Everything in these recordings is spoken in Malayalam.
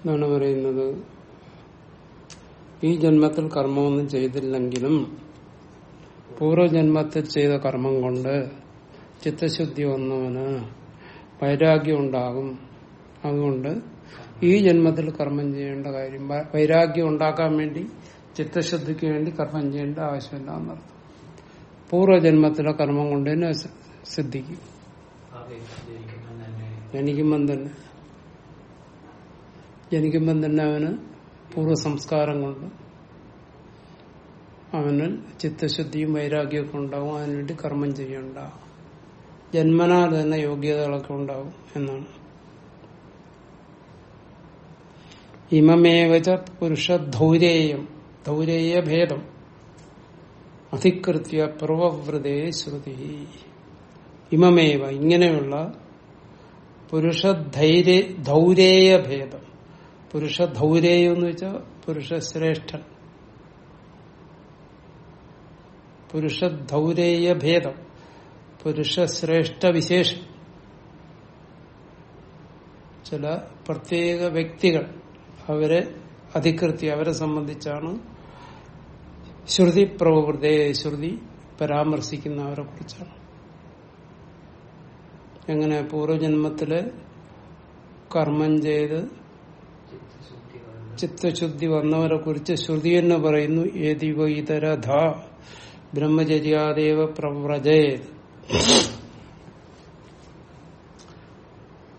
എന്നാണ് പറയുന്നത്. ഈ ജന്മത്തിൽ കർമ്മമൊന്നും ചെയ്തില്ലെങ്കിലും പൂർവജന്മത്തിൽ ചെയ്ത കർമ്മം കൊണ്ട് ചിത്തശുദ്ധി വന്നവന് വൈരാഗ്യം ഉണ്ടാകും. അതുകൊണ്ട് ഈ ജന്മത്തിൽ കർമ്മം ചെയ്യേണ്ട കാര്യം വൈരാഗ്യം ഉണ്ടാക്കാൻ വേണ്ടി ചിത്തശുദ്ധിക്ക് വേണ്ടി കർമ്മം ചെയ്യേണ്ട ആവശ്യമില്ല എന്നർത്ഥം. പൂർവജന്മത്തിലെ കർമ്മം കൊണ്ട് തന്നെ സിദ്ധിക്കും. ജനിക്കുമ്പം തന്നെ. ജനിക്കുമ്പം തന്നെ അവന് പൂർവ സംസ്കാരം കൊണ്ട് അവന് ചിത്തശുദ്ധിയും വൈരാഗ്യമൊക്കെ ഉണ്ടാവും. അതിനുവേണ്ടി കർമ്മം ചെയ്യണ്ട. ജന്മനാൽ തന്നെ യോഗ്യതകളൊക്കെ ഉണ്ടാവും എന്നാണ്. ഇമമേവച പുരുഷ ധൗരേയം ധൗരേയ ഭേദം. അധികൃത്യ പൂർവവ്രതേ ശ്രുതി. ഇമമേവ ഇങ്ങനെയുള്ള പുരുഷ ധൈര്യ ധൗരേയ ഭേദം. പുരുഷ ധൗരേയം എന്ന് വെച്ചാൽ പുരുഷ ശ്രേഷ്ഠൻ. പുരുഷ ധൗരേയ ഭേദം. പുരുഷ ശ്രേഷ്ഠ വിശേഷം. ചില പ്രത്യേക വ്യക്തികൾ അവരെ അധികൃത്തി അവരെ സംബന്ധിച്ചാണ് ശ്രുതി പ്രവൃത്തിയെ ശ്രുതി പരാമർശിക്കുന്നവരെ കുറിച്ചാണ്. എങ്ങനെ പൂർവജന്മത്തിൽ കർമ്മം ചെയ്ത് ചിത്തശുദ്ധി വന്നവരെ കുറിച്ച് ശ്രുതി എന്ന് പറയുന്നു ഏതിവ ഇതരധ ബ്രഹ്മചര്യാദേവ പ്രവ്രജേത്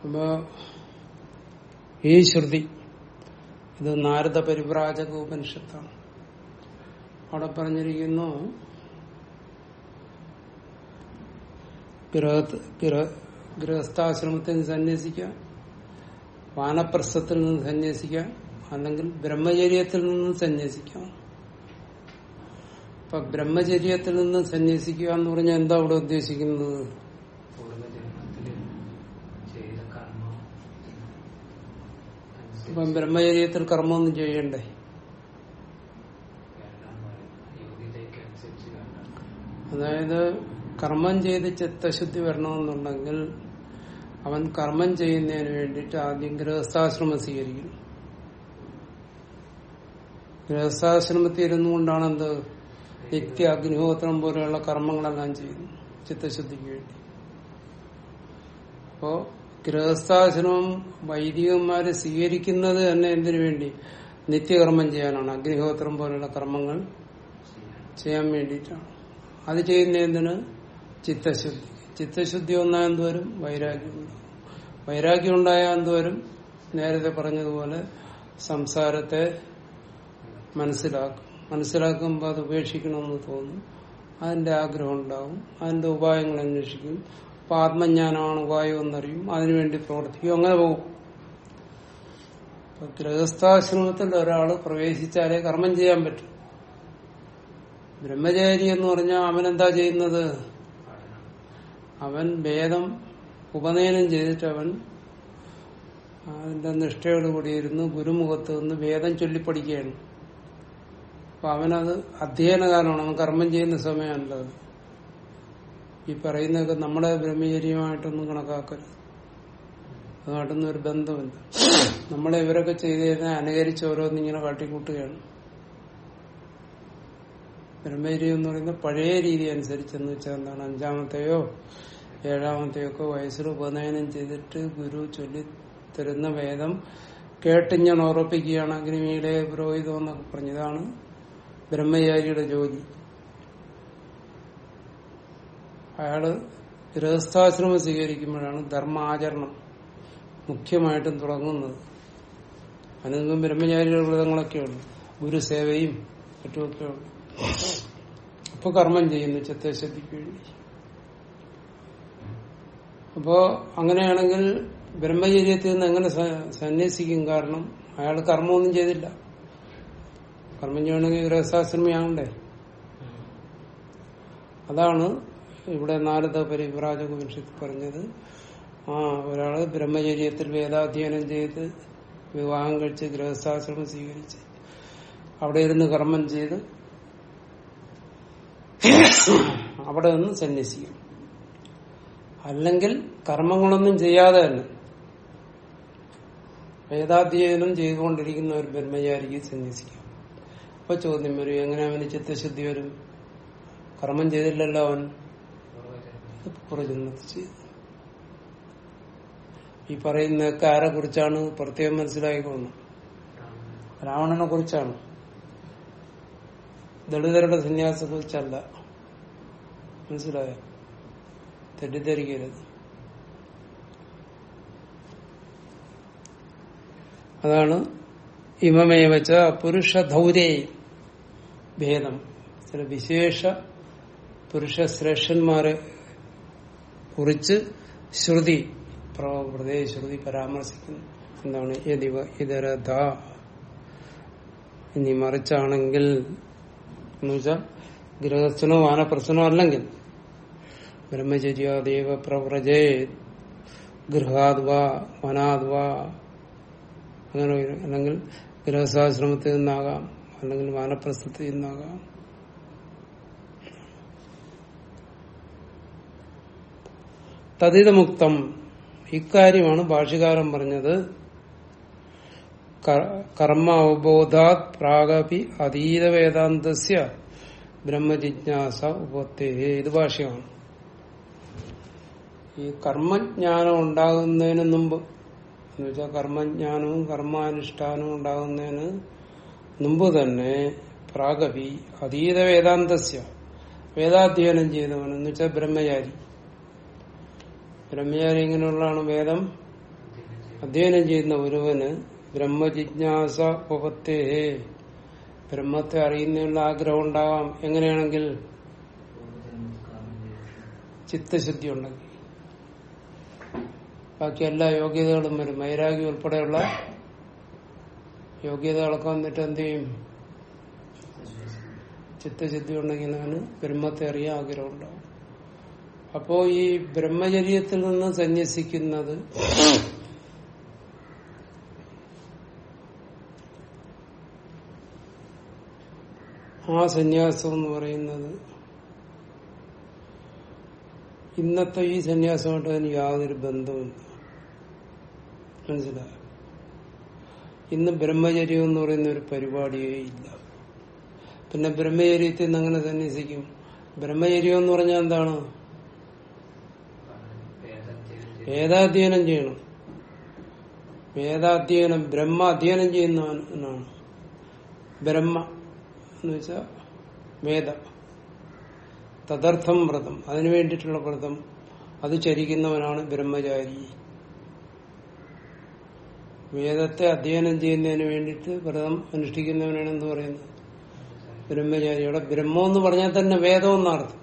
അപ്പോ ഈ ശ്രുതി ഇത് നാരദ പരിവ്രാജക ഉപനിഷത്താണ്. അവിടെ പറഞ്ഞിരിക്കുന്നു ഗൃഹ- ഗൃഹ- ഗൃഹസ്ഥാശ്രമത്തിൽ നിന്ന് സന്യസിക്കാം വാനപ്രസ്ഥത്തിൽ നിന്ന് സന്യസിക്കാം. അല്ലെങ്കിൽ ബ്രഹ്മചര്യത്തിൽ നിന്ന് സന്യസിക്കാം. അപ്പൊ ബ്രഹ്മചര്യത്തിൽ നിന്ന് സന്യസിക്കുക എന്ന് പറഞ്ഞാൽ എന്താ അവിടെ ഉദ്ദേശിക്കുന്നത്? ഇപ്പം ബ്രഹ്മചര്യത്തിൽ കർമ്മമൊന്നും ചെയ്യണ്ടേ? അതായത് കർമ്മം ചെയ്ത് ചിത്തശുദ്ധി വരണമെന്നുണ്ടെങ്കിൽ അവൻ കർമ്മം ചെയ്യുന്നതിന് വേണ്ടിയിട്ട് ആദ്യം ഗൃഹസ്ഥാശ്രമം സ്വീകരിക്കും. ഗൃഹസ്ഥാശ്രമത്തിൽ ഇരുന്നുകൊണ്ടാണ് എന്ത്? നിത്യ അഗ്നിഹോത്രം പോലെയുള്ള കർമ്മങ്ങളെല്ലാം ചെയ്യുന്നു ചിത്തശുദ്ധിക്ക് വേണ്ടി. അപ്പോ ഗൃഹസ്ഥാശ്രമം വൈദികന്മാര് സ്വീകരിക്കുന്നത് തന്നെ എന്തിനു വേണ്ടി? നിത്യകർമ്മം ചെയ്യാനാണ്. അഗ്നിഹോത്രം പോലെയുള്ള കർമ്മങ്ങൾ ചെയ്യാൻ വേണ്ടിയിട്ടാണ്. അത് ചെയ്യുന്ന എന്തിന്? ചിത്തശുദ്ധി. ചിത്തശുദ്ധി വന്നാൽ എന്തുവരും? വൈരാഗ്യം വൈരാഗ്യം ഉണ്ടായാൽ എന്തുവരും? നേരത്തെ പറഞ്ഞതുപോലെ സംസാരത്തെ മനസ്സിലാക്കും. മനസ്സിലാക്കുമ്പോൾ അത് ഉപേക്ഷിക്കണമെന്ന് തോന്നും. അതിന്റെ ആഗ്രഹം ഉണ്ടാവും. അതിന്റെ ഉപായങ്ങൾ അന്വേഷിക്കും. അപ്പൊ ആത്മജ്ഞാനമാണ് ഉപായം എന്നറിയും. അതിനുവേണ്ടി പ്രവർത്തിക്കും. അങ്ങനെ പോകും. ഗൃഹസ്ഥാശ്രമത്തിൽ ഒരാൾ പ്രവേശിച്ചാലേ കർമ്മം ചെയ്യാൻ പറ്റും. ബ്രഹ്മചാരി എന്ന് പറഞ്ഞാൽ അവനെന്താ ചെയ്യുന്നത്? അവൻ വേദം ഉപനയനം ചെയ്തിട്ട് അവൻ അതിന്റെ നിഷ്ഠയോടുകൂടി ഇരുന്ന് ഗുരുമുഖത്ത് നിന്ന് വേദം ചൊല്ലിപ്പടിക്കുകയാണ് അപ്പൊ അവനത് അധ്യയനകാലമാണ് അവൻ കർമ്മം ചെയ്യുന്ന സമയമല്ലത് ഈ പറയുന്നതൊക്കെ നമ്മുടെ ബ്രഹ്മചര്യമായിട്ടൊന്നും കണക്കാക്കരുത്. അതുമായിട്ടൊന്നും ഒരു ബന്ധമില്ല നമ്മളെ ഇവരൊക്കെ ചെയ്ത് കഴിഞ്ഞാൽ അനുകരിച്ച് ഓരോന്നിങ്ങനെ കാട്ടിക്കൂട്ടുകയാണ് ബ്രഹ്മചര്യം എന്ന് പറയുന്നത് പഴയ രീതി അനുസരിച്ച് എന്ന് വെച്ചാൽ എന്താണ്? അഞ്ചാമത്തെയോ ഏഴാമത്തെയോ ഒക്കെ വയസ്സിൽ ഉപനയനം ചെയ്തിട്ട് ഗുരു ചൊല്ലി തരുന്ന വേദം കേട്ട് ഞാൻ ഉറപ്പിക്കുകയാണ് അഗ്നിമീടെ പുരോഹിതം എന്നൊക്കെ പറഞ്ഞതാണ് ബ്രഹ്മചാരിയുടെ ജോലി. അയാൾ ഗൃഹസ്ഥാശ്രമം സ്വീകരിക്കുമ്പോഴാണ് ധർമാചരണം മുഖ്യമായിട്ടും തുടങ്ങുന്നത്. അതിനൊന്നും ബ്രഹ്മചാരിയുടെ വ്രതങ്ങളൊക്കെയുണ്ട്. ഗുരുസേവയും മറ്റുമൊക്കെയുണ്ട്. അപ്പൊ കർമ്മം ചെയ്യുന്നു ചിത്തശുദ്ധിക്ക് വേണ്ടി അപ്പോ അങ്ങനെയാണെങ്കിൽ ബ്രഹ്മചര്യത്തിൽ നിന്ന് എങ്ങനെ സന്യസിക്കും കാരണം അയാൾ കർമ്മമൊന്നും ചെയ്തില്ല. കർമ്മം ചെയ്യണമെങ്കിൽ ഗൃഹസ്ഥാശ്രമിയാവണ്ടേ അതാണ് ഇവിടെ നാരദ പരിപ്രാജക ഉപനിഷത്ത് പറഞ്ഞത്. ആ ഒരാൾ ബ്രഹ്മചര്യത്തിൽ വേദാധ്യയനം ചെയ്ത് വിവാഹം കഴിച്ച് ഗൃഹസ്ഥാശ്രമം സ്വീകരിച്ച് അവിടെ ഇരുന്ന് കർമ്മം ചെയ്ത് അവിടെ നിന്ന് സന്യസിക്കും. അല്ലെങ്കിൽ കർമ്മങ്ങളൊന്നും ചെയ്യാതെ തന്നെ വേദാധ്യയനം ചെയ്തുകൊണ്ടിരിക്കുന്ന ഒരു ബ്രഹ്മചാരിക്ക് സന്യസിക്കാം. അപ്പൊ ചോദ്യം വരും എങ്ങനെ അവന് ചിത്തശുദ്ധി വരും? കർമ്മം ചെയ്തില്ലല്ലോ അവൻ. പ്രചരണത്തിൽ ചെയ്തു. ഈ പറയുന്ന ആരെ കുറിച്ചാണ് പ്രത്യേകം മനസ്സിലായിക്കൊള്ളണം രാവണനെ കുറിച്ചാണ്. ദളിതരുടെ സന്യാസത്തെ കുറിച്ചല്ല. മനസ്സിലായോ? തെറ്റിദ്ധരിക്കരുത്. അതാണ് ഇമമേ വെച്ച പുരുഷ ധൗരേ ഭേദം. ചില വിശേഷ പുരുഷ ശ്രേഷ്ഠന്മാരെ കുറിച്ച് ശ്രുതി പ്രവൃതേ ശ്രുതി പരാമർശിക്കുന്നു. എന്താണ്? യതിവ ഇതരഥ ഇനി മറിച്ചാണെങ്കിൽ എന്നുവെച്ചാൽ ഗൃഹസ്ഥനോ വാനപ്രസ്ഥനോ അല്ലെങ്കിൽ ബ്രഹ്മചര്യാദേവ പ്രവ്രജേ ഗൃഹാദ്വാ വനാദ്വാ. അങ്ങനെ അല്ലെങ്കിൽ ഗൃഹസ്ഥാശ്രമത്തിൽ നിന്നാകാം അല്ലെങ്കിൽ വാനപ്രസ്ഥത്തിൽ നിന്നാകാം. തതിതമുക്തം ഇക്കാര്യമാണ് ഭാഷകാരൻ പറഞ്ഞത്. കർമ്മ പ്രാഗപി അതീത വേദാന്തസ്യ ബ്രഹ്മജിജ്ഞാസ ഉപത്തേ. ഇത് ഭാഷയാണ് ഈ കർമ്മജ്ഞാനം ഉണ്ടാകുന്നതിന് മുമ്പ് എന്ന് വെച്ചാൽ കർമ്മജ്ഞാനവും കർമാനുഷ്ഠാനവും ഉണ്ടാകുന്നതിന് മുമ്പ് തന്നെ പ്രാഗവി അതീത വേദാന്തസ്യ വേദാധ്യയനം ചെയ്തവൻ എന്ന് വെച്ചാൽ ബ്രഹ്മചാരി. ബ്രഹ്മചാരി ഇങ്ങനെയുള്ളതാണ് വേദം? അധ്യയനം ചെയ്യുന്ന ഒരുവന് ബ്രഹ്മജിജ്ഞാസ ഉപത്തേ ബ്രഹ്മത്തെ അറിയുന്നതിനുള്ള ആഗ്രഹം ഉണ്ടാവാം. എങ്ങനെയാണെങ്കിൽ ചിത്തശുദ്ധി ഉണ്ടെങ്കിൽ. ബാക്കി എല്ലാ യോഗ്യതകളും വരും. വൈരാഗ്യം ഉൾപ്പെടെയുള്ള യോഗ്യതകളൊക്കെ വന്നിട്ട് എന്ത് ചെയ്യും? ചിത്തശുദ്ധി ഉണ്ടെങ്കിൽ അവന് ബ്രഹ്മത്തെ അറിയാൻ ആഗ്രഹം ഉണ്ടാവും. അപ്പോ ഈ ബ്രഹ്മചര്യത്തിൽ നിന്ന് സന്യസിക്കുന്നത് ആ സന്യാസം എന്ന് പറയുന്നത് ഇന്നത്തെ ഈ സന്യാസമായിട്ട് അതിന് യാതൊരു ബന്ധവുമില്ല. മനസ്സിലായോ ഇന്ന് ബ്രഹ്മചര്യം എന്ന് പറയുന്ന ഒരു പരിപാടിയേ ഇല്ല. പിന്നെ ബ്രഹ്മചര്യത്തിൽ നിന്ന് അങ്ങനെ സന്യസിക്കും. ബ്രഹ്മചര്യം എന്ന് പറഞ്ഞാൽ എന്താണ്? വേദാധ്യയനം ചെയ്യണം. വേദാധ്യയനം ബ്രഹ്മ അധ്യയനം ചെയ്യുന്നവനാണ് ബ്രഹ്മ എന്ന് വെച്ചാൽ വേദ. തദർത്ഥം വ്രതം. അതിനു വേണ്ടിയിട്ടുള്ള വ്രതം. അത് ചരിക്കുന്നവനാണ് ബ്രഹ്മചാരി. വേദത്തെ അധ്യയനം ചെയ്യുന്നതിന് വേണ്ടിയിട്ട് വ്രതം അനുഷ്ഠിക്കുന്നവനാണ് എന്ത് പറയുന്നത് ബ്രഹ്മചാരിയുടെ ബ്രഹ്മം എന്ന് പറഞ്ഞാൽ തന്നെ വേദം എന്നർത്ഥം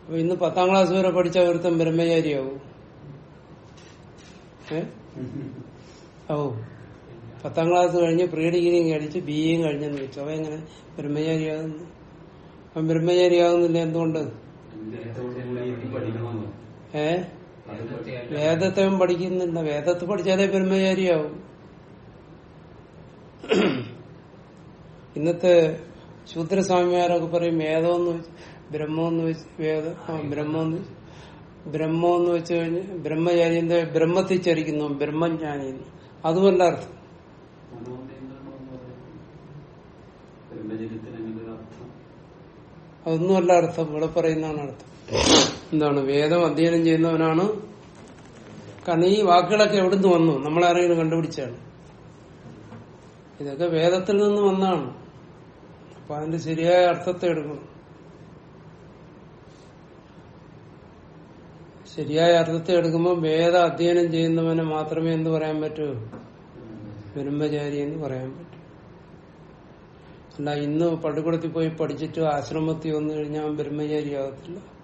അപ്പൊ ഇന്ന് പത്താം ക്ലാസ് വരെ പഠിച്ച ഒരുത്തം ബ്രഹ്മചാരിയാവും. ഏ? ഓ പത്താം ക്ലാസ് കഴിഞ്ഞ് പ്രീ ഡിഗ്രിയും കഴിച്ച് ബി എയും കഴിഞ്ഞെന്ന് വെച്ചു അവ എങ്ങനെ? ബ്രഹ്മചാരിയാകുന്നു അവൻ ബ്രഹ്മചാരിയാകുന്നില്ല എന്തുകൊണ്ട്? ഏഹ് ഏ? വേദത്തെ പഠിക്കുന്നുണ്ട് പഠിക്കുന്നില്ല വേദത്തെ പഠിച്ചാലേ ബ്രഹ്മചാരിയാവും. ഇന്നത്തെ ശൂദ്രസ്വാമിമാരൊക്കെ പറയും വേദമെന്ന് വെച്ച് ബ്രഹ്മമെന്ന് വെച്ച് വേദ ബ്രഹ്മെന്ന് ബ്രഹ്മെന്ന് ബ്രഹ്മമെന്ന് വെച്ച് കഴിഞ്ഞ് ബ്രഹ്മചാരിന്റെ ബ്രഹ്മത്തിൽ ചരിക്കുന്നു ബ്രഹ്മജ്ഞാനി. അതുമല്ല അർത്ഥം. അതൊന്നുമല്ല അർത്ഥം. ഇവിടെ പറയുന്നതാണ് അർത്ഥം. എന്താണ് വേദം അധ്യയനം ചെയ്യുന്നവനാണ്. കാരണം ഈ വാക്കുകളൊക്കെ എവിടുന്ന് വന്നു? നമ്മളാരെങ്കിലും കണ്ടുപിടിച്ചാണ്. ഇതൊക്കെ വേദത്തിൽ നിന്ന് വന്നാണ്. അപ്പൊ അതിന്റെ ശരിയായ അർത്ഥത്തെ എടുക്കണം ശരിയായ അർത്ഥത്തെ എടുക്കുമ്പോൾ വേദ അധ്യയനം ചെയ്യുന്നവന് മാത്രമേ എന്ത് പറയാൻ പറ്റൂ? ബ്രഹ്മചാരി എന്ന് പറയാൻ പറ്റൂ. അല്ല ഇന്ന് പള്ളിക്കൂടത്തിൽ പോയി പഠിച്ചിട്ട് ആശ്രമത്തിൽ വന്നു കഴിഞ്ഞാൽ ബ്രഹ്മചാരി ആകത്തില്ല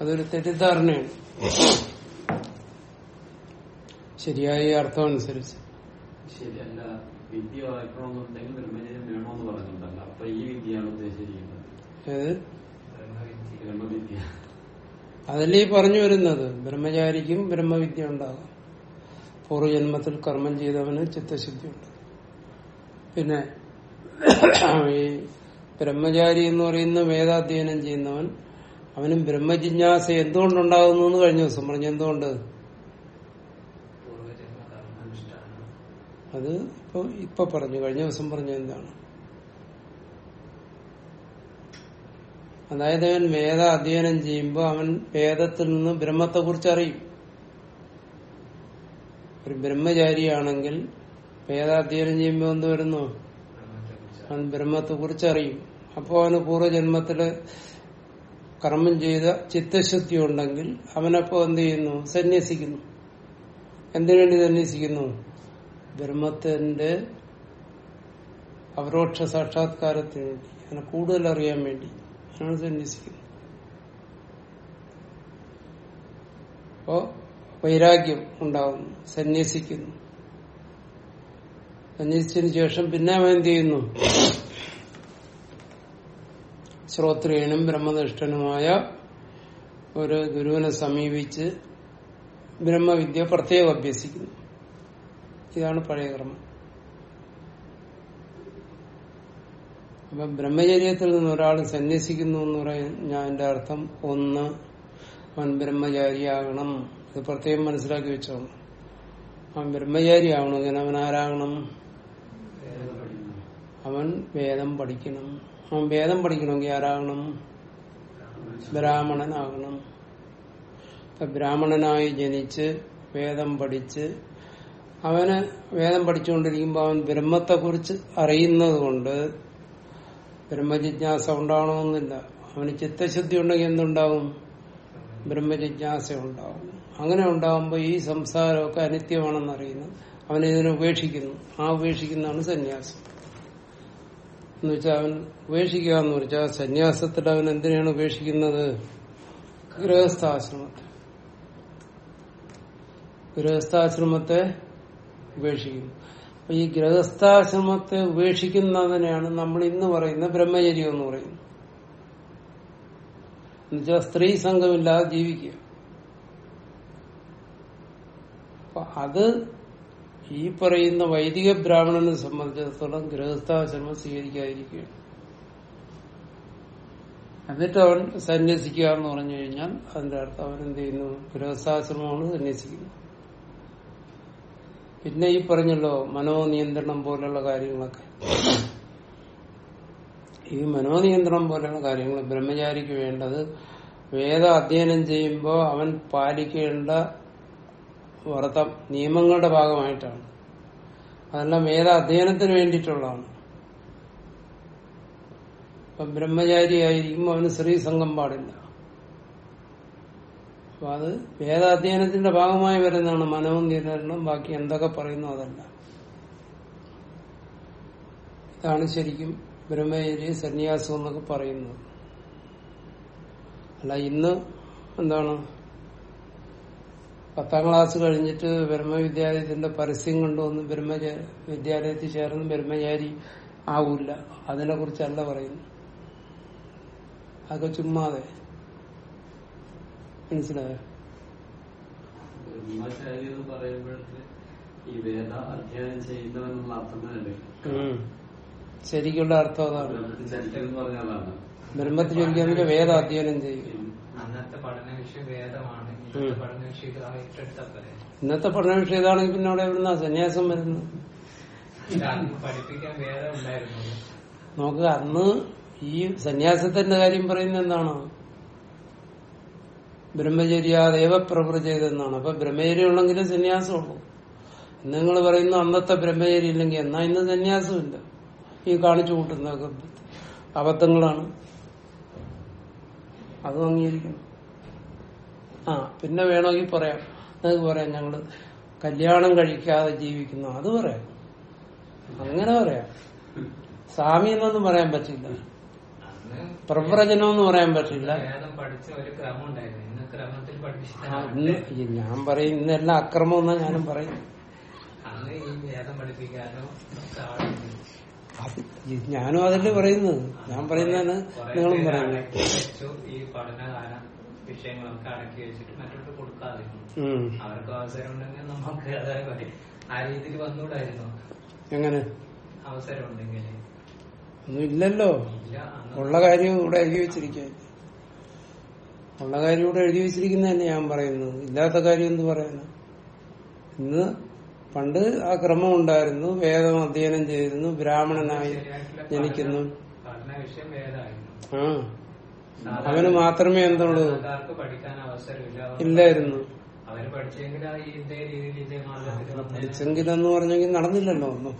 അതൊരു തെറ്റിദ്ധാരണയാണ്. ശരിയായ അർത്ഥം അനുസരിച്ച്. ശരിയല്ല. വിദ്യ വായിക്കണമെന്നുണ്ടെങ്കിൽ ബ്രഹ്മചര്യം വേണമെന്ന് പറഞ്ഞിട്ടുണ്ടല്ലോ. അപ്പൊ ഈ വിദ്യയാണ് ഉദ്ദേശിച്ചിരിക്കുന്നത്. അതല്ലേ പറഞ്ഞു വരുന്നത്. ബ്രഹ്മചാരിക്കും ബ്രഹ്മവിദ്യ ഉണ്ടാകാം. പൂർവജന്മത്തിൽ കർമ്മം ചെയ്തവന് ചിത്തശുദ്ധി ഉണ്ട്. പിന്നെ ഈ ബ്രഹ്മചാരി എന്ന് പറയുന്ന വേദാധ്യയനം ചെയ്യുന്നവൻ അവനും ബ്രഹ്മജിജ്ഞാസ എന്തുകൊണ്ടുണ്ടാകുന്നു എന്ന് കഴിഞ്ഞ ദിവസം പറഞ്ഞു എന്തുകൊണ്ട്? അത് ഇപ്പൊ ഇപ്പൊ പറഞ്ഞു കഴിഞ്ഞ ദിവസം പറഞ്ഞ എന്താണ്? അതായത് അവൻ വേദ അധ്യയനം ചെയ്യുമ്പോൾ അവൻ വേദത്തിൽ നിന്ന് ബ്രഹ്മത്തെ കുറിച്ച് അറിയും. ഒരു ബ്രഹ്മചാരിയാണെങ്കിൽ വേദാധ്യയനം ചെയ്യുമ്പോൾ എന്ത് വരുന്നു? അവൻ ബ്രഹ്മത്തെ കുറിച്ച് അറിയും. അപ്പോൾ അവന് പൂർവജന്മത്തിൽ കർമ്മം ചെയ്ത ചിത്തശുദ്ധി ഉണ്ടെങ്കിൽ അവനപ്പോ എന്ത് ചെയ്യുന്നു? സന്യസിക്കുന്നു. എന്തിനുവേണ്ടി സന്യസിക്കുന്നു? ബ്രഹ്മത്തിന്റെ അപരോക്ഷ സാക്ഷാത്കാരത്തിന് വേണ്ടി. അതിനെ കൂടുതൽ അറിയാൻ വേണ്ടി. ആണ് സന്യസിക്കുന്നത്. അപ്പോ വൈരാഗ്യം ഉണ്ടാകുന്നു സന്യസിക്കുന്നു. സന്യസിച്ചതിന് ശേഷം പിന്നെ അവൻ എന്ത് ചെയ്യുന്നു? ശ്രോത്രിയനും ബ്രഹ്മനിഷ്ഠനുമായ ഒരു ഗുരുവിനെ സമീപിച്ച് ബ്രഹ്മവിദ്യ പ്രത്യേകം അഭ്യസിക്കുന്നു. ഇതാണ് പഴയ കർമ്മം. അപ്പൊ ബ്രഹ്മചര്യത്തിൽ നിന്ന് ഒരാൾ സന്യസിക്കുന്നു എന്ന് പറയാൻ ഞാൻ എന്റെ അർത്ഥം ഒന്ന് അവൻ ബ്രഹ്മചാരിയാകണം. ഇത് പ്രത്യേകം മനസ്സിലാക്കി വെച്ചോണം അവൻ ബ്രഹ്മചാരിയാവണമെങ്കിൽ അവൻ ആരാകണം. അവൻ വേദം പഠിക്കണം. അവൻ വേദം പഠിക്കണമെങ്കിൽ ആരാകണം? ബ്രാഹ്മണനാകണം. ബ്രാഹ്മണനായി ജനിച്ച് വേദം പഠിച്ച് അവന് വേദം പഠിച്ചുകൊണ്ടിരിക്കുമ്പോൾ അവൻ ബ്രഹ്മത്തെക്കുറിച്ച് അറിയുന്നത് കൊണ്ട് ബ്രഹ്മജിജ്ഞാസ ഉണ്ടാവണമെന്നില്ല അവന് ചിത്തശുദ്ധി ഉണ്ടെങ്കിൽ എന്തുണ്ടാവും? ബ്രഹ്മജിജ്ഞാസ ഉണ്ടാവും അങ്ങനെ ഉണ്ടാവുമ്പോൾ ഈ സംസാരമൊക്കെ അനിത്യമാണെന്ന് അറിയുന്നു അവൻ ഇതിനെ ഉപേക്ഷിക്കുന്നു. ആ ഉപേക്ഷിക്കുന്നതാണ് സന്യാസം. എന്ന് വെച്ചാൽ അവൻ ഉപേക്ഷിക്കുക എന്ന് വെച്ചാൽ സന്യാസത്തിൽ അവൻ എന്തിനാണ് ഉപേക്ഷിക്കുന്നത്? ഗൃഹസ്ഥാശ്രമത്തെ. ഗൃഹസ്ഥാശ്രമത്തെ ഉപേക്ഷിക്കുന്നു. അപ്പൊ ഈ ഗൃഹസ്ഥാശ്രമത്തെ ഉപേക്ഷിക്കുന്നതിനെയാണ് നമ്മൾ ഇന്ന് പറയുന്ന ബ്രഹ്മചര്യം എന്ന് പറയുന്നത്. എന്നുവെച്ചാൽ സ്ത്രീ സംഘമില്ലാതെ ജീവിക്കുക. അത് ഈ പറയുന്ന വൈദിക ബ്രാഹ്മണനെ സംബന്ധിച്ചിടത്തോളം ഗൃഹസ്ഥാശ്രമം സ്വീകരിക്കാതിരിക്കുകയാണ്. എന്നിട്ട് അവൻ സന്യസിക്കുക എന്ന് പറഞ്ഞു കഴിഞ്ഞാൽ അതിന്റെ അർത്ഥം അവൻ എന്ത് ചെയ്യുന്നു? ഗൃഹസ്ഥാശ്രമമാണ് സന്യസിക്കുന്നത്. പിന്നെ ഈ പറഞ്ഞല്ലോ മനോനിയന്ത്രണം പോലുള്ള കാര്യങ്ങളൊക്കെ. ഈ മനോനിയന്ത്രണം പോലെയുള്ള കാര്യങ്ങൾ ബ്രഹ്മചാരിക്ക് വേണ്ടത് വേദ അധ്യയനം ചെയ്യുമ്പോൾ അവൻ പാലിക്കേണ്ട വ്രതം നിയമങ്ങളുടെ ഭാഗമായിട്ടാണ്. അതെല്ലാം വേദ അധ്യയനത്തിന് വേണ്ടിയിട്ടുള്ളതാണ്. ഇപ്പൊ ബ്രഹ്മചാരി ആയിരിക്കുമ്പോൾ അവന് സ്ത്രീ സംഘം പാടില്ല. അപ്പൊ അത് വേദാധ്യയനത്തിന്റെ ഭാഗമായി വരുന്നതാണ് മനവും നിരണം ബാക്കി എന്തൊക്കെ പറയുന്നു അതല്ല. ഇതാണ് ശരിക്കും ബ്രഹ്മചര്യ സന്യാസം എന്നൊക്കെ പറയുന്നത്. അല്ല ഇന്ന് എന്താണ് പത്താം ക്ലാസ് കഴിഞ്ഞിട്ട് ബ്രഹ്മവിദ്യാലയത്തിന്റെ പരസ്യം കൊണ്ടുവന്ന് ബ്രഹ്മ വിദ്യാലയത്തിൽ ചേർന്ന് ബ്രഹ്മചാരി ആവൂല അതിനെ കുറിച്ചല്ല പറയുന്നു അതൊക്കെ ചുമ്മാതെ. മനസിലായോ ബ്രഹ്മചാരി എന്ന് ഈ വേദ അധ്യയനം ചെയ്യുന്നവനുള്ള അർത്ഥം തന്നെ ശരിക്കുള്ള അർത്ഥം അതാണ്. ബ്രഹ്മത്തിൽ ചോദിക്കാമെങ്കിൽ വേദ അധ്യയനം ചെയ്യും. അന്നത്തെ പഠന വിഷയം വേദമാണ്. ഇന്നത്തെ പഠന വിഷയം ഇതാണെങ്കിൽ പിന്നെ അവിടെ എവിടുന്ന സന്യാസം വരുന്നു നോക്കുക അന്ന് ഈ സന്യാസത്തിന്റെ കാര്യം പറയുന്ന എന്താണ്? ബ്രഹ്മചര്യാദേവ പ്രവൃചെയ്തെന്നാണ് അപ്പൊ ബ്രഹ്മചര്യം ഉള്ളെങ്കിലും സന്യാസമുള്ളൂ. നിങ്ങൾ പറയുന്ന അന്നത്തെ ബ്രഹ്മചര്യം ഇല്ലെങ്കിൽ എന്നാ ഇന്ന് സന്യാസമില്ല. ഈ കാണിച്ചു കൂട്ടുന്നതൊക്കെ അബദ്ധങ്ങളാണ്. അതും അംഗീകരിക്കണം. ആ. പിന്നെ വേണമെങ്കിൽ പറയാം. നിങ്ങൾക്ക് പറയാം ഞങ്ങൾ കല്യാണം കഴിക്കാതെ ജീവിക്കുന്നു. അത് പറയാം. അങ്ങനെ പറയാം. സ്വാമി എന്നൊന്നും പറയാൻ പറ്റില്ല. പ്രവചനം എന്ന് പറയാൻ പറ്റില്ല. ഞാൻ പറയും ഇന്നെല്ലാം അക്രമം എന്നാ ഞാനും പറയും. ഞാനും അതല്ലേ പറയുന്നത്. ഞാൻ പറയുന്നതാണ് നിങ്ങളും പറയുന്നത്. ഈ വിഷയങ്ങളൊക്കെ അടക്കി വെച്ചിട്ട് മറ്റൊരു കൊടുക്കാതിരുന്നു. അവർക്ക് അവസരം ഉണ്ടെങ്കിൽ നമുക്ക് അതേപോലെ ആ രീതിയിൽ വന്നുകൂടായിരുന്നു. എങ്ങനെ? അവസരം ഉണ്ടെങ്കിൽ ഒന്നും ഇല്ലല്ലോ ഉള്ള കാര്യം ഇവിടെ എഴുതി വെച്ചിരിക്കുക. ഉള്ള കാര്യം ഇവിടെ എഴുതി വെച്ചിരിക്കുന്ന തന്നെ ഞാൻ പറയുന്നത് ഇല്ലാത്ത കാര്യം എന്ത് പറയുന്നു? ഇന്ന് പണ്ട് ആ ക്രമം ഉണ്ടായിരുന്നു. വേദം അധ്യയനം ചെയ്തിരുന്നു. ബ്രാഹ്മണനായി ജനിക്കുന്നു. ആ. അവന് മാത്രമേ എന്തുള്ളൂ? സാധാരണക്കാർക്ക് പഠിക്കാൻ അവസരമില്ല. ഇല്ലായിരുന്നു. പഠിച്ചെങ്കിലെന്ന് പറഞ്ഞെങ്കിൽ നടന്നില്ലല്ലോ ഒന്നും.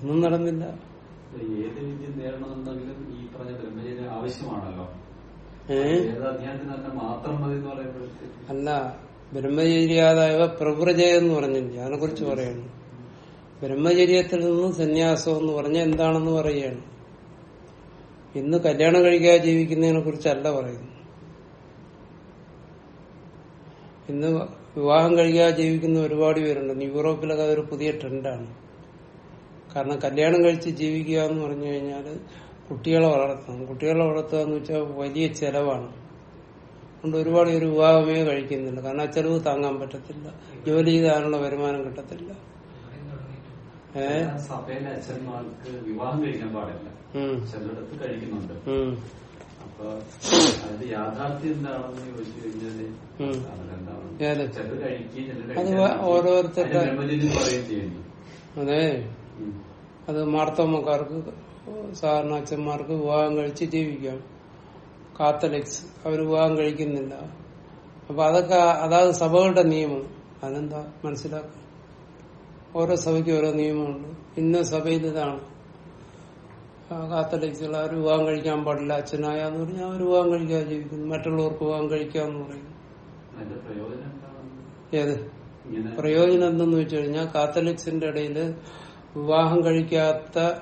ഒന്നും നടന്നില്ല. ഏത് വിദ്യ നേടണമെന്നുണ്ടെങ്കിലും ഈ പറഞ്ഞ ബ്രഹ്മചര്യം ആവശ്യമാണല്ലോ. അല്ല ബ്രഹ്മചര്യാതായ പ്രവ്രജയ എന്ന് പറഞ്ഞില്ല? അതിനെ കുറിച്ച് പറയണം. ബ്രഹ്മചര്യത്തിൽ നിന്ന് സന്യാസം എന്ന് പറഞ്ഞാൽ എന്താണെന്ന് പറയുകയാണ്. ഇന്ന് കല്യാണം കഴിക്കാതെ ജീവിക്കുന്നതിനെ കുറിച്ചല്ല പറയുന്നു ഇന്ന് വിവാഹം കഴിക്കാതെ ജീവിക്കുന്ന ഒരുപാട് പേരുണ്ട്. യൂറോപ്പിലൊക്കെ അതൊരു പുതിയ ട്രെൻഡാണ്. കാരണം കല്യാണം കഴിച്ച് ജീവിക്കുക എന്ന് പറഞ്ഞു കഴിഞ്ഞാൽ കുട്ടികളെ വളർത്തണം. കുട്ടികളെ വളർത്തുക എന്ന് വെച്ചാൽ വലിയ ചെലവാണ്. അതുകൊണ്ട് ഒരുപാട് പേര് വിവാഹമേ കഴിക്കുന്നില്ല. കാരണം ആ ചെലവ് താങ്ങാൻ പറ്റത്തില്ല. ജോലി ചെയ്താനുള്ള വരുമാനം കിട്ടത്തില്ല. സഭയിലെ അച്ഛന്മാർക്ക് വിവാഹം കഴിക്കാൻ പാടില്ല. ചിലയിടത്ത് കഴിക്കുന്നുണ്ട്. അപ്പൊ അതിന്റെ യാഥാർത്ഥ്യം എന്താണെന്ന് ചോദിച്ചു കഴിഞ്ഞാൽ ഏത്? ചിലർ കഴിക്കുകയും ചിലർ പറയുകയും ചെയ്യുന്നു. അതെ. അത് മാർത്തോമക്കാർക്ക് സാധാരണ അച്ഛന്മാർക്ക് വിവാഹം കഴിച്ച് ജീവിക്കാം. കാത്തലിക്സ് അവർ വിവാഹം കഴിക്കുന്നില്ല. അപ്പൊ അതൊക്കെ അതാത് സഭകളുടെ നിയമം. അതെന്താ? മനസ്സിലാക്കുക ഓരോ സഭയ്ക്ക് ഓരോ നിയമമുണ്ട്. ഇന്ന സഭയിൽ ഇതാണ്. ആ, കാത്തലിക്സുകൾ അവർ വിവാഹം കഴിക്കാൻ പാടില്ല അച്ഛനായാന്ന് പറഞ്ഞാൽ അവർ വിവാഹം കഴിക്കാതെ ജീവിക്കുന്നു. മറ്റുള്ളവർക്ക് വിവാഹം കഴിക്കാന്ന് എന്താണെന്ന്? ഏത്? പ്രയോജനം എന്തെന്ന് വെച്ച് കഴിഞ്ഞാൽ കാത്തലിക്സിന്റെ ഇടയിൽ വിവാഹം കഴിക്കാത്ത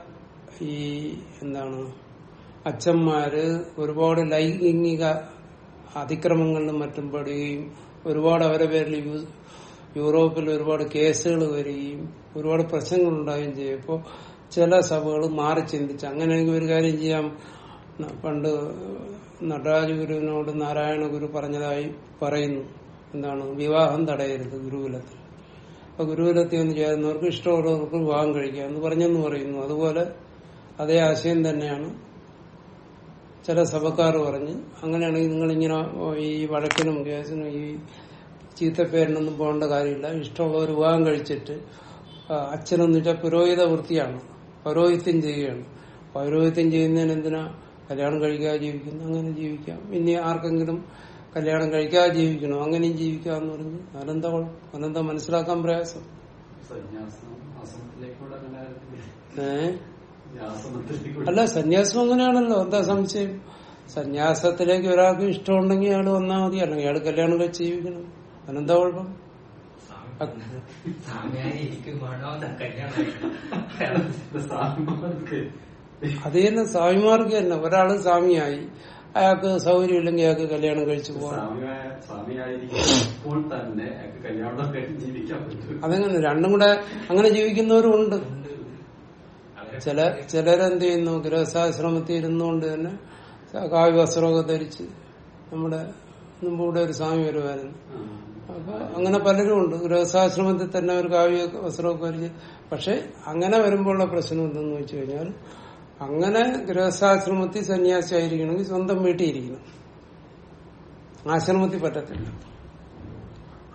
ഈ എന്താണ് അച്ഛന്മാര് ഒരുപാട് ലൈംഗിക അതിക്രമങ്ങളിലും മറ്റും പെടുകയും ഒരുപാട് അവരുടെ പേരിൽ യൂറോപ്പിൽ ഒരുപാട് കേസുകൾ വരികയും ഒരുപാട് പ്രശ്നങ്ങൾ ഉണ്ടാവുകയും ചെയ്യുമ്പോൾ ചില സഭകൾ മാറി ചിന്തിച്ചു. അങ്ങനെയെങ്കിൽ ഒരു കാര്യം ചെയ്യാം. പണ്ട് നടരാജ ഗുരുവിനോട് നാരായണ ഗുരു പറഞ്ഞതായി പറയുന്നു. എന്താണ്? വിവാഹം തടയരുത് ഗുരുകുലത്തിൽ. അപ്പൊ ഗുരുകുലത്തിൽ ഒന്ന് ചേരുന്നവർക്ക് ഇഷ്ടമുള്ളവർക്ക് വിവാഹം കഴിക്കാം എന്ന് പറഞ്ഞെന്ന് പറയുന്നു. അതുപോലെ അതേ ആശയം തന്നെയാണ് ചില സഭക്കാർ പറഞ്ഞ് അങ്ങനെയാണെങ്കിൽ നിങ്ങൾ ഇങ്ങനെ ഈ വഴക്കിനും കേസിനും ഈ ചീത്തപ്പേരിനൊന്നും പോകേണ്ട കാര്യമില്ല. ഇഷ്ടമുള്ളവർ വിവാഹം കഴിച്ചിട്ട് അച്ഛനെന്ന് വെച്ചാൽ പുരോഹിത വൃത്തിയാണ്. പൗരോഹിത്യം ചെയ്യുകയാണ്. പൗരോഹിത്യം ചെയ്യുന്നതിന് എന്തിനാ? കല്യാണം കഴിക്കാതെ ജീവിക്കുന്നു. അങ്ങനെ ജീവിക്കാം. ഇനി ആർക്കെങ്കിലും കല്യാണം കഴിക്കാതെ ജീവിക്കണം? അങ്ങനെയും ജീവിക്കാന്ന് എന്ന് പറഞ്ഞ് അനന്ത അതെന്താ മനസ്സിലാക്കാൻ പ്രയാസം. ഈ അല്ല സന്യാസം അങ്ങനെയാണല്ലോ. എന്താ സംശയം? സന്യാസത്തിലേക്ക് ഒരാൾക്ക് ഇഷ്ടമുണ്ടെങ്കിൽ അയാൾ വന്നാൽ മതി അല്ലെങ്കിൽ അയാൾ കല്യാണം കഴിച്ച് ജീവിക്കണം. അതിനെന്താ കുഴപ്പം അത് തന്നെ സ്വാമിമാർക്ക് തന്നെ ഒരാൾ സ്വാമിയായി. അയാൾക്ക് സൗകര്യം ഇല്ലെങ്കിൽ അയാൾക്ക് കല്യാണം കഴിച്ചു പോകാം അതെങ്ങനെ രണ്ടും കൂടെ അങ്ങനെ ജീവിക്കുന്നവരും ഉണ്ട്. ചില ചിലരെന്ത് ചെയ്യുന്നു ഗൃഹസ്ഥാശ്രമത്തിൽ ഇരുന്നുകൊണ്ട് തന്നെ കാവ്യ വസ്ത്രമൊക്കെ ധരിച്ച് നമ്മുടെ മുമ്പ് ഇവിടെ ഒരു സ്വാമി വരുമായിരുന്നു. അപ്പൊ അങ്ങനെ പലരും ഉണ്ട് ഗൃഹസ്ഥാശ്രമത്തിൽ തന്നെ ഒരു കാവ്യ വസ്ത്രമൊക്കെ വരിക പക്ഷെ അങ്ങനെ വരുമ്പോഴുള്ള പ്രശ്നം എന്തെന്ന് വെച്ച് കഴിഞ്ഞാൽ അങ്ങനെ ഗൃഹസ്ഥാശ്രമത്തിൽ സന്യാസി ആയിരിക്കണമെങ്കിൽ സ്വന്തം വീട്ടിൽ ഇരിക്കണം. ആശ്രമത്തിൽ പറ്റത്തില്ല.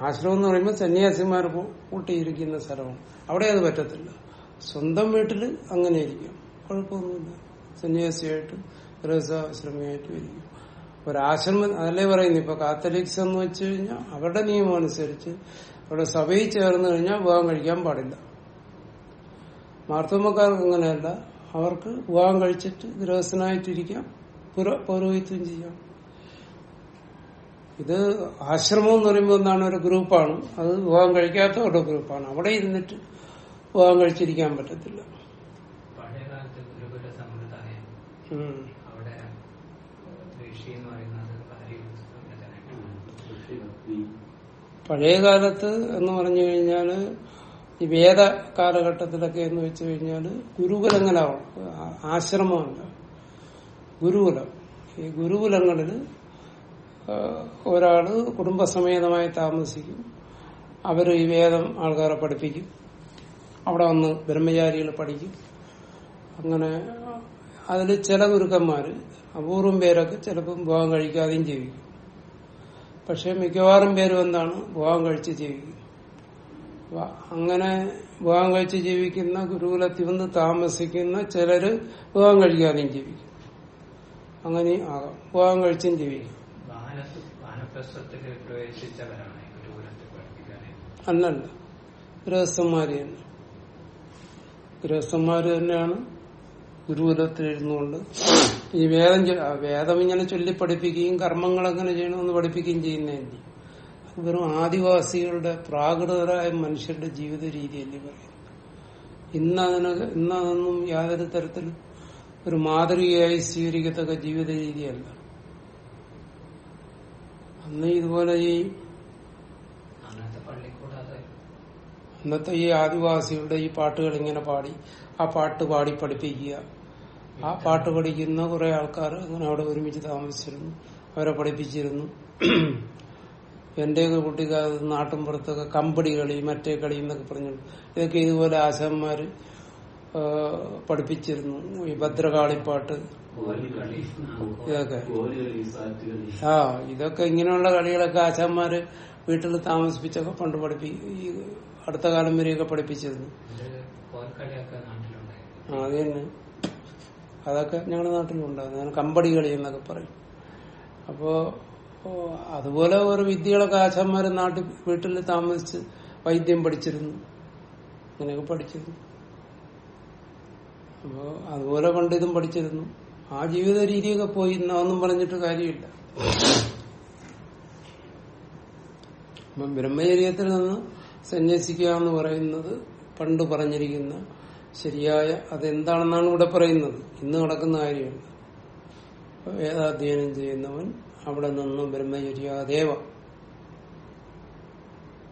ആശ്രമം എന്ന് പറയുമ്പോൾ സന്യാസിമാർ കൂട്ടിയിരിക്കുന്ന സ്ഥലമാണ്. അവിടെ അത് പറ്റത്തില്ല. സ്വന്തം വീട്ടിൽ അങ്ങനെ ഇരിക്കും. കുഴപ്പമൊന്നുമില്ല. സന്യാസിയായിട്ട് ഗൃഹസ്ഥാശ്രമിയായിട്ടും ഇരിക്കും. ഒരാശ്രമം അതല്ലേ പറയുന്നു? ഇപ്പൊ കാത്തലിക്സ് എന്ന് വെച്ച് കഴിഞ്ഞാൽ അവരുടെ നിയമം അനുസരിച്ച് അവിടെ സഭയിൽ ചേർന്ന് കഴിഞ്ഞാൽ വിവാഹം കഴിക്കാൻ പാടില്ല. മാർത്തോമക്കാർക്ക് അങ്ങനെയല്ല. അവർക്ക് വിവാഹം കഴിച്ചിട്ട് ഗൃഹസ്ഥനായിട്ടിരിക്കാം പുര- പൗരോഹിത്വം ചെയ്യാം. ഇത് ആശ്രമം എന്ന് പറയുമ്പോൾ എന്താണ്? ഒരു ഗ്രൂപ്പാണ്. അത് വിവാഹം കഴിക്കാത്തവരുടെ ഗ്രൂപ്പാണ്. അവിടെ ഇരുന്നിട്ട് വിവാഹം കഴിച്ചിരിക്കാൻ പറ്റത്തില്ല. പഴയ കാലത്ത് ഗുരുകുല സമ്പ്രദായം ഉം. അവിടെ ഋഷി എന്ന് പറയുന്നത് ഭാര്യ പഴയ കാലത്ത് എന്ന് പറഞ്ഞു കഴിഞ്ഞാൽ ഈ വേദ കാലഘട്ടത്തിലൊക്കെ എന്ന് വെച്ച് കഴിഞ്ഞാൽ ഗുരുകുലങ്ങളാവും. ആശ്രമമല്ല ഗുരുകുലം. ഈ ഗുരുകുലങ്ങളിൽ ആ, ഒരാൾ കുടുംബസമേതമായി താമസിക്കും. അവർ ഈ വേദം ആൾക്കാരെ പഠിപ്പിക്കും. അവിടെ വന്ന് ബ്രഹ്മചാരികൾ പഠിക്കും. അങ്ങനെ അതിൽ ചില ഗുരുക്കന്മാര് അപൂർവം പേരൊക്കെ ചിലപ്പം വിവാഹം കഴിക്കാതെയും ജീവിക്കും. പക്ഷെ മിക്കവാറും പേരും എന്താണ്? വിവാഹം കഴിച്ച് ജീവിക്കും. അങ്ങനെ വിവാഹം കഴിച്ച് ജീവിക്കുന്ന ഗുരുകുലത്തിൽ വന്ന് താമസിക്കുന്ന ചിലര് വിവാഹം കഴിക്കാതെയും ജീവിക്കും. അങ്ങനെ ആകാം. വിവാഹം കഴിച്ചും ജീവിക്കും. അല്ലല്ല. ഗൃഹസ്ഥന്മാര് തന്നെ. ഗൃഹസ്ഥന്മാര് തന്നെയാണ് ഗുരുകുലത്തിൽ ഇരുന്നുകൊണ്ട് ഈ വേദം വേദം ഇങ്ങനെ ചൊല്ലി പഠിപ്പിക്കുകയും കർമ്മങ്ങൾ എങ്ങനെ ചെയ്യണമെന്ന് പഠിപ്പിക്കുകയും ചെയ്യുന്നതല്ലേ? അത് വെറും ആദിവാസികളുടെ പ്രാകൃതരായ മനുഷ്യരുടെ ജീവിത രീതിയല്ലേ പറയുന്നത്. ഇന്ന് അതിന് ഇന്ന് അതൊന്നും യാതൊരു തരത്തിലും ഒരു മാതൃകയായി സ്വീകരിക്കത്തക്ക ജീവിത രീതിയല്ല അന്ന് ഇതുപോലെ ഈ അന്നത്തെ ഈ ആദിവാസികളുടെ ഈ പാട്ടുകൾ ഇങ്ങനെ പാടി ആ പാട്ട് പാടി പഠിപ്പിക്കുക ആ പാട്ട് പഠിക്കുന്ന കുറെ ആൾക്കാർ അങ്ങനെ അവിടെ ഒരുമിച്ച് താമസിച്ചിരുന്നു. അവരെ പഠിപ്പിച്ചിരുന്നു. എന്റെയൊക്കെ കുട്ടിക്കാലത്ത് നാട്ടിൻപുറത്തൊക്കെ കമ്പടി കളി മറ്റേ കളി എന്നൊക്കെ പറഞ്ഞു ഇതൊക്കെ ഇതുപോലെ ആശാന്മാര് പഠിപ്പിച്ചിരുന്നു. ഈ ഭദ്രകാളിപ്പാട്ട്. ഇതൊക്കെ. ആ ഇതൊക്കെ ഇങ്ങനെയുള്ള കളികളൊക്കെ ആശാന്മാര് വീട്ടിൽ താമസിപ്പിച്ചൊക്കെ പണ്ട് പഠിപ്പി ഈ അടുത്ത കാലം വരെയൊക്കെ പഠിപ്പിച്ചിരുന്നു. അത് തന്നെ. അതൊക്കെ ഞങ്ങളുടെ നാട്ടിലുണ്ടാകും ഞാൻ കമ്പടി കളി എന്നൊക്കെ പറയും. അപ്പോ അതുപോലെ ഒരു വിദ്യകളൊക്കെ ആശാന്മാരും നാട്ടിൽ വീട്ടിൽ താമസിച്ച് വൈദ്യം പഠിച്ചിരുന്നു. അങ്ങനെയൊക്കെ പഠിച്ചിരുന്നു. അപ്പോ അതുപോലെ പണ്ടിതും പഠിച്ചിരുന്നു. ആ ജീവിത രീതിയൊക്കെ പോയി. ഇന്നൊന്നും പറഞ്ഞിട്ട് കാര്യമില്ല. ബ്രഹ്മചര്യത്തിൽ നിന്ന് സന്യസിക്കുക എന്ന് പറയുന്നത് പണ്ട് പറഞ്ഞിരിക്കുന്ന ശരിയായ അതെന്താണെന്നാണ് ഇവിടെ പറയുന്നത്. ഇന്ന് നടക്കുന്ന കാര്യമില്ല വേദാധ്യയനം ചെയ്യുന്നവൻ അവിടെ നിന്ന് ബ്രഹ്മചര്യാദേവ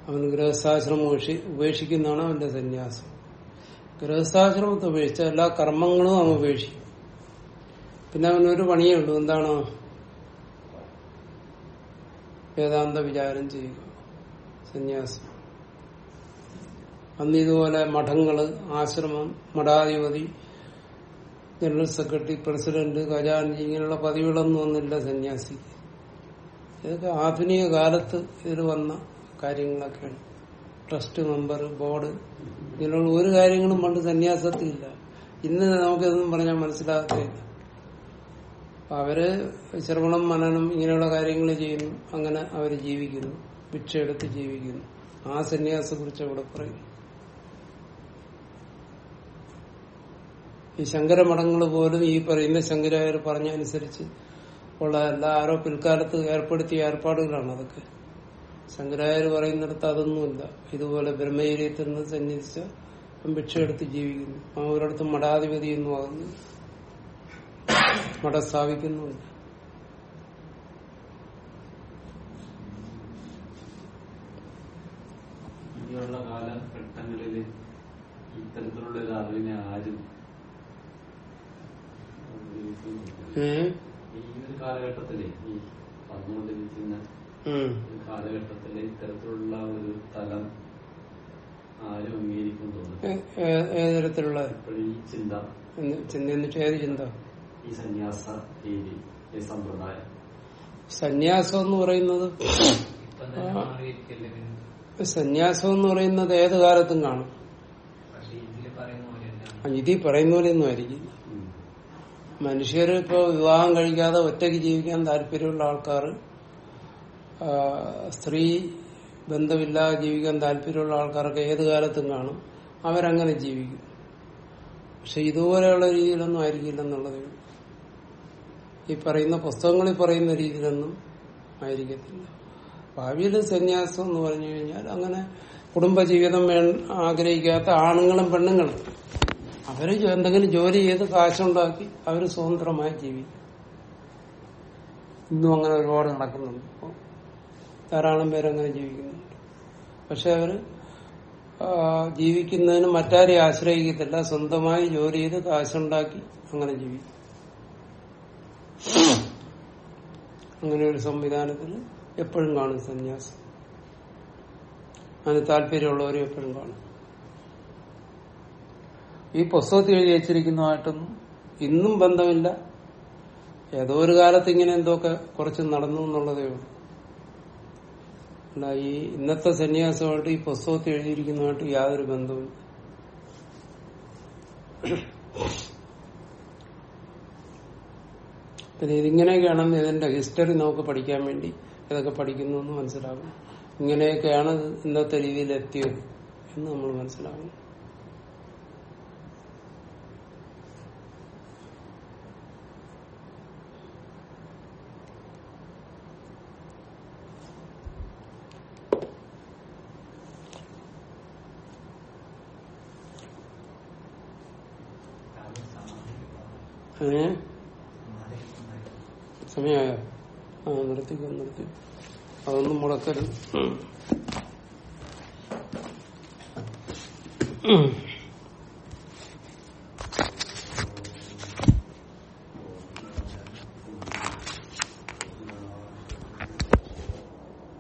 അവൻ ഗൃഹസ്ഥാശ്രമം ഉപേക്ഷി- ഉപേക്ഷിക്കുന്നതാണ് അവന്റെ സന്യാസം. ഗൃഹസ്ഥാശ്രമത്തെ ഉപേക്ഷിച്ച എല്ലാ കർമ്മങ്ങളും അവൻ ഉപേക്ഷിക്കും. പിന്നെ അവനൊരു പണിയേ ഉള്ളൂ. എന്താണ്? വേദാന്ത വിചാരം ചെയ്യുക. സന്യാസം. അന്ന് ഇതുപോലെ മഠങ്ങൾ ആശ്രമം മഠാധിപതി ജനറൽ സെക്രട്ടറി പ്രസിഡന്റ് ഖജാൻജി ഇങ്ങനെയുള്ള പദവികളൊന്നും ഒന്നുമില്ല സന്യാസി. ഇതൊക്കെ ആധുനിക കാലത്ത് ഇതിൽ വന്ന കാര്യങ്ങളൊക്കെയാണ്. ട്രസ്റ്റ് മെമ്പർ ബോർഡ് ഇങ്ങനെയുള്ള ഒരു കാര്യങ്ങളും പണ്ട് സന്യാസത്തിലില്ല ഇന്ന് നമുക്കിതൊന്നും പറഞ്ഞാൽ മനസ്സിലാകത്തില്ല. അവർ ശ്രവണം മനനം ഇങ്ങനെയുള്ള കാര്യങ്ങൾ ചെയ്യുന്നു. അങ്ങനെ അവർ ജീവിക്കുന്നു. ഭിക്ഷ എടുത്ത് ജീവിക്കുന്നു. ആ സന്യാസത്തെ കുറിച്ച് അവിടെ പറയുന്നു ഈ ശങ്കരമഠങ്ങൾ പോലും ഈ പറയുന്ന ശങ്കരായർ പറഞ്ഞ അനുസരിച്ച് ഉള്ള എല്ലാ ആരോ പിൽക്കാലത്ത് ഏർപ്പെടുത്തിയ ഏർപ്പാടുകളാണ് അതൊക്കെ. ശങ്കരായർ പറയുന്നിടത്ത് അതൊന്നുമില്ല. ഇതുപോലെ ബ്രഹ്മചര്യത്തിൽ നിന്ന് സന്യസിച്ച ഭിക്ഷ എടുത്ത് ജീവിക്കുന്നു. ആ ഒരിടത്തും മഠാധിപതിയൊന്നും ആകുന്നു. മഠം സ്ഥാപിക്കുന്നുണ്ട് ഇനിയുള്ള കാലഘട്ടങ്ങളിൽ ഇത്തരത്തിലുള്ള ഒരു അറിവിനെ ആരും കാലഘട്ടത്തിൽ ഈ കാലഘട്ടത്തിൽ ഇത്തരത്തിലുള്ള ഒരു തലം ആരും അംഗീകരിക്കും ഏതരത്തിലുള്ള ഈ ചിന്ത. എന്ന് ചിന്ത എന്നിട്ട് ഏത് ചിന്ത? ഈ സന്യാസ രീതി ഈ സമ്പ്രദായം. സന്യാസം എന്ന് പറയുന്നത് സന്യാസം എന്ന് പറയുന്നത് ഏത് കാലത്തും കാണും. ഇതി ഇതിൽ പറയുന്ന പോലെ ഒന്നും ആയിരിക്കും പോലെയൊന്നും ആയിരിക്കില്ല. ഉം. മനുഷ്യർ ഇപ്പോ വിവാഹം കഴിക്കാതെ ഒറ്റയ്ക്ക് ജീവിക്കാൻ താല്പര്യമുള്ള ആൾക്കാർ സ്ത്രീ ബന്ധമില്ലാതെ ജീവിക്കാൻ താല്പര്യമുള്ള ആൾക്കാർക്ക് ഏത് കാലത്തും കാണും. അവരങ്ങനെ ജീവിക്കും. പക്ഷെ ഇതുപോലെയുള്ള രീതിയിലൊന്നും ആയിരിക്കില്ലെന്നുള്ളത് ഈ പറയുന്ന പുസ്തകങ്ങളിൽ പറയുന്ന രീതിയിലൊന്നും ആയിരിക്കത്തില്ല. ഭാവിയിൽ സന്യാസം എന്ന് പറഞ്ഞു കഴിഞ്ഞാൽ അങ്ങനെ കുടുംബജീവിതം ആഗ്രഹിക്കാത്ത ആണുങ്ങളും പെണ്ണുങ്ങളും അവർ എന്തെങ്കിലും ജോലി ചെയ്ത് കാശുണ്ടാക്കി അവർ സ്വതന്ത്രമായി ജീവിക്കും. ഇന്നും അങ്ങനെ ഒരുപാട് നടക്കുന്നുണ്ട്. ഇപ്പൊ ധാരാളം പേരങ്ങനെ ജീവിക്കുന്നുണ്ട്. പക്ഷെ അവർ ജീവിക്കുന്നതിന് മറ്റാരെയും ആശ്രയിക്കത്തില്ല. സ്വന്തമായി ജോലി ചെയ്ത് കാശുണ്ടാക്കി അങ്ങനെ ജീവിക്കും. അങ്ങനെ ഒരു സംവിധാനത്തിൽ എപ്പോഴും കാണും സന്യാസം. അതിന് താല്പര്യമുള്ളവരും എപ്പോഴും കാണും. ഈ പുസ്തകത്തിൽ എഴുതി വെച്ചിരിക്കുന്നതായിട്ടൊന്നും ഇന്നും ബന്ധമില്ല. ഏതോ ഒരു കാലത്ത് ഇങ്ങനെ എന്തൊക്കെ കുറച്ച് നടന്നു എന്നുള്ളതേ ഉള്ളൂ. ഈ ഇന്നത്തെ സന്യാസമായിട്ട് ഈ പുസ്തകത്തിൽ എഴുതിയിരിക്കുന്നതായിട്ട് യാതൊരു ബന്ധവും പിന്നെ ഇതിങ്ങനെയൊക്കെയാണെന്ന് ഇതിന്റെ ഹിസ്റ്ററി നമുക്ക് പഠിക്കാൻ വേണ്ടി ഇതൊക്കെ പഠിക്കുന്നു എന്ന് മനസ്സിലാകും. ഇങ്ങനെയൊക്കെയാണ് ഇന്നത്തെ രീതിയിൽ എത്തിയത് എന്ന് നമ്മൾ മനസ്സിലാകും. സമയമായോ? ആ നിർത്തിക്കോ നിർത്തി. അതൊന്നും മുടക്കരുത്.